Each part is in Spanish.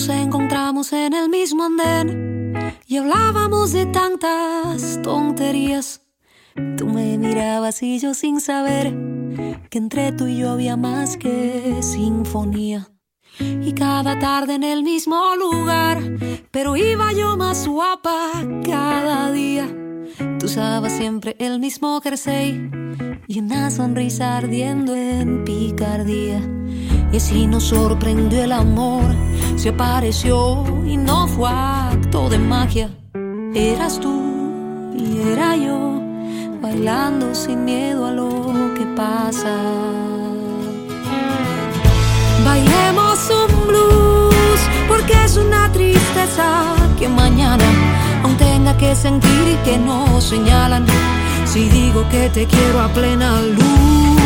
encontramos en el mismo andén y hablábamos de tantas tonterías. Tú me mirabas y yo sin saber que entre tú y yo había más que sinfonía. Y cada tarde en el mismo lugar, pero iba yo más guapa cada día. Tú usabas siempre el mismo jersey y una sonrisa ardiendo en picardía. Y así nos sorprendió el amor, se apareció y no fue acto de magia. Eras tú y era yo, bailando sin miedo a lo que pasa. Bailemos un blues, porque es una tristeza que mañana aún tenga que sentir y que no señalan. Si digo que te quiero a plena luz,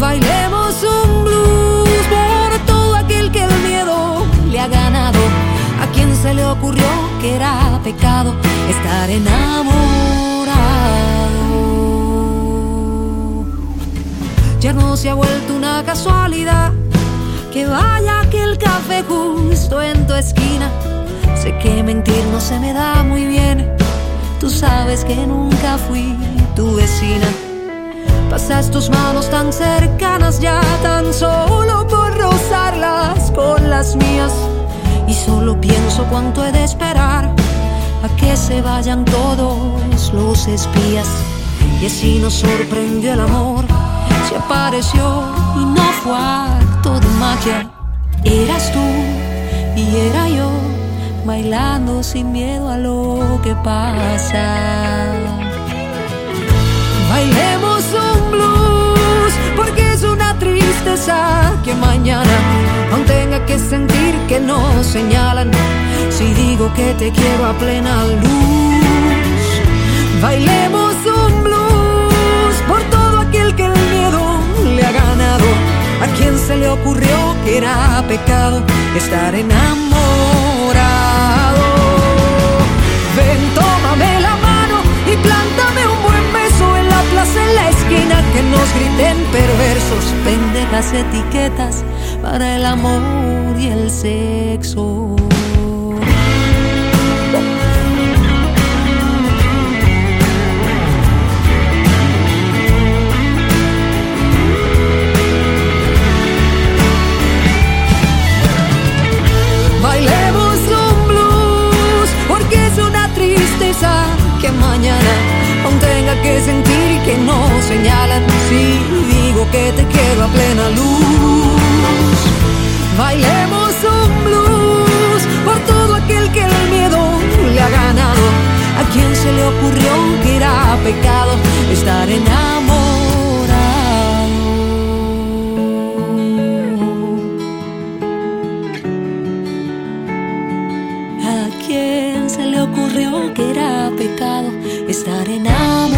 bailemos un blues por todo aquel que el miedo le ha ganado. A quien se le ocurrió que era pecado estar enamorado. Ya no se ha vuelto una casualidad que vaya aquel café justo en tu esquina. Sé que mentir no se me da muy bien. Tú sabes que nunca fui tu vecina. Pasas tus manos tan cercanas ya tan solo por rozarlas con las mías. Y solo pienso cuánto he de esperar a que se vayan todos los espías. Y así nos sorprendió el amor, se apareció y no fue acto de magia. Eras tú y era yo, bailando sin miedo a lo que pasa. Bailemos un blues, porque es una tristeza que mañana aún tenga que sentir que no señalan. Si digo que te quiero a plena luz, bailemos un blues por todo aquel que el miedo le ha ganado. A quien se le ocurrió que era pecado estar enamorado. Ven, nos griten perversos, pendejas etiquetas para el amor y el sexo. Que no señalan. Si digo que te quiero a plena luz, bailemos un blues por todo aquel que el miedo le ha ganado. A quien se le ocurrió que era pecado estar enamorado. ocurrió que era pecado estar enamorado.